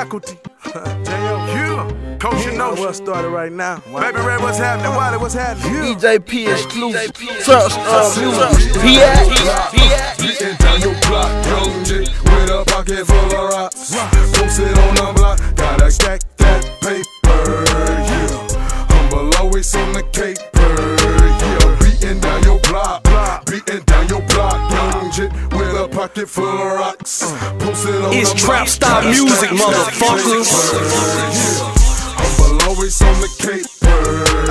faculty. Yeah. Coach, you know what started right now. Baby Ray, what's happening? Wally, what's happening? EJP exclusive. Trust music. PX. Beating down your block, young J with a pocket full of rocks. Posted on the block, gotta stack that paper. Yeah, humble always on the caper. Pocket full of rocks. It's trap style music, motherfuckers. humble always on the caper.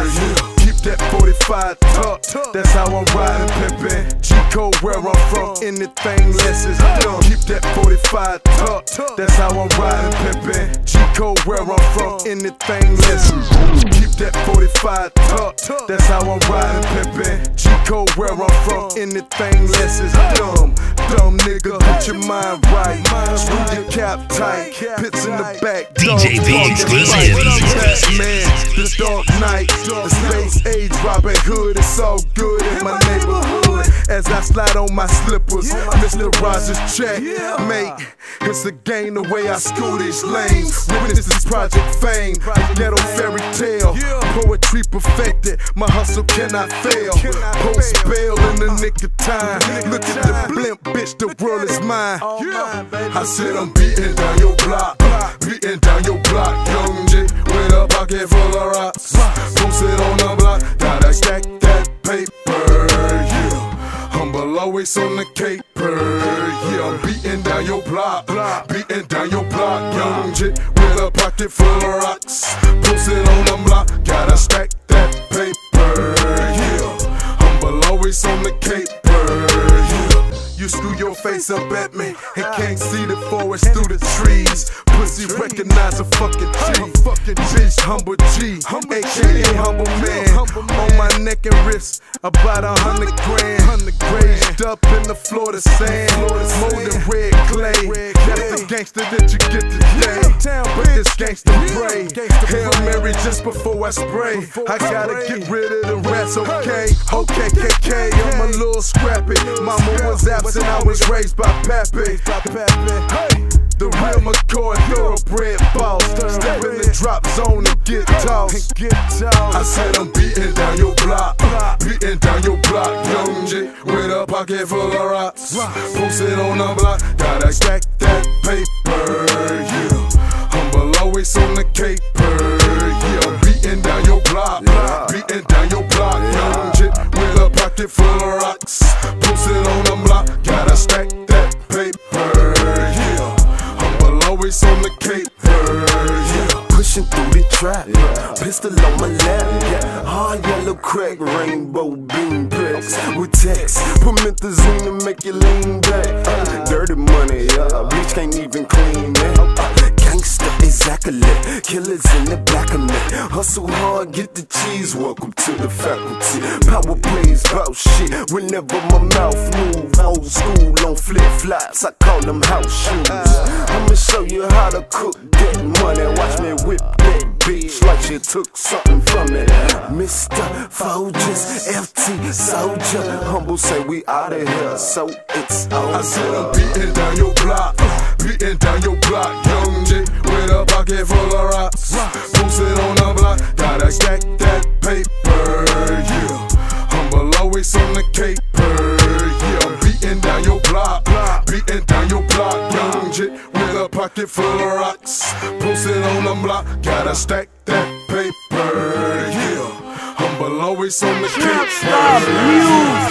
Yeah. Keep that 45 tucked. That's how I'm riding, pimpin'. G code where I'm from. Anything less is dumb. Keep that 45 tucked. That's how I'm riding, pimpin'. G code where I'm from. Anything less is Keep that 45 tucked. That's how I'm riding, pimpin'. G code where I'm from. Anything less is dumb. Dumb nigga, put your mind right. Screw your cap tight. Pits in the back. DJ dogs B talking exclusive. right. Batman, the Dark Knight, the Space Age Robin Hood. It's all good in my neighborhood. As I slide on my slippers, Mr. Rogers check, mate. It's a game the way I school these lanes. Witness this project fame, ghetto fairy tale, poetry perfected. My hustle cannot fail. Post bail in the nick of time. Look at the blimp, bitch. The world is mine. I said I'm beating down your block, beating down your block, young J with a pocket full of rocks. Always on the caper. Yeah, I'm beating down your block, beating down your block, young J with a pocket full of rocks. Posted on the block, gotta stack that paper. Yeah, humble always on the caper. Yeah. You screw your face up at me and can't see the forest through the trees. Pussy recognize a fucking G. Bitch, humble G, aka humble man. On my neck and wrist, about a hundred grand. Raised up in the Florida sand, molded red clay. That's the gangster that you get today. But this gangster pray. Hail Mary just before I spray. I gotta get rid of the rats, okay? Okay, KK, I'm a little scrappy. Mama was absent, I was raised by Pappy. The real McCoy, thoroughbred boss. Step in the drop zone and get tossed. I said I'm beating down your block, beating down your block, young J with a pocket full of rocks. Posted on the block, gotta stack that paper. Always on the caper. Yeah. Pushing through the trap, pistol on my lap, yeah. Hard yellow crack, rainbow beam packs with text. Promethazine to make you lean back. Uh, dirty money, yeah. Bitch can't even clean that. Uh, gangster, exactly. Killers in the back of. Hustle hard, get the cheese. Welcome to the faculty. Power plays bout shit. Whenever my mouth move, old school on flip flops. I call them house shoes. I'ma show you how to cook that money. Watch me whip that bitch like she took something from it. Mr. Folgers, FT Soldier. Humble say we out of here, so it's I said I'm over. beating down your block, beating down your block, young J with a pocket full of rocks. On the caper. Yeah, I'm beating down your block, beating down your block, young J with a pocket full of rocks. Posted on the block, gotta stack that paper. Yeah, humble always on the caper.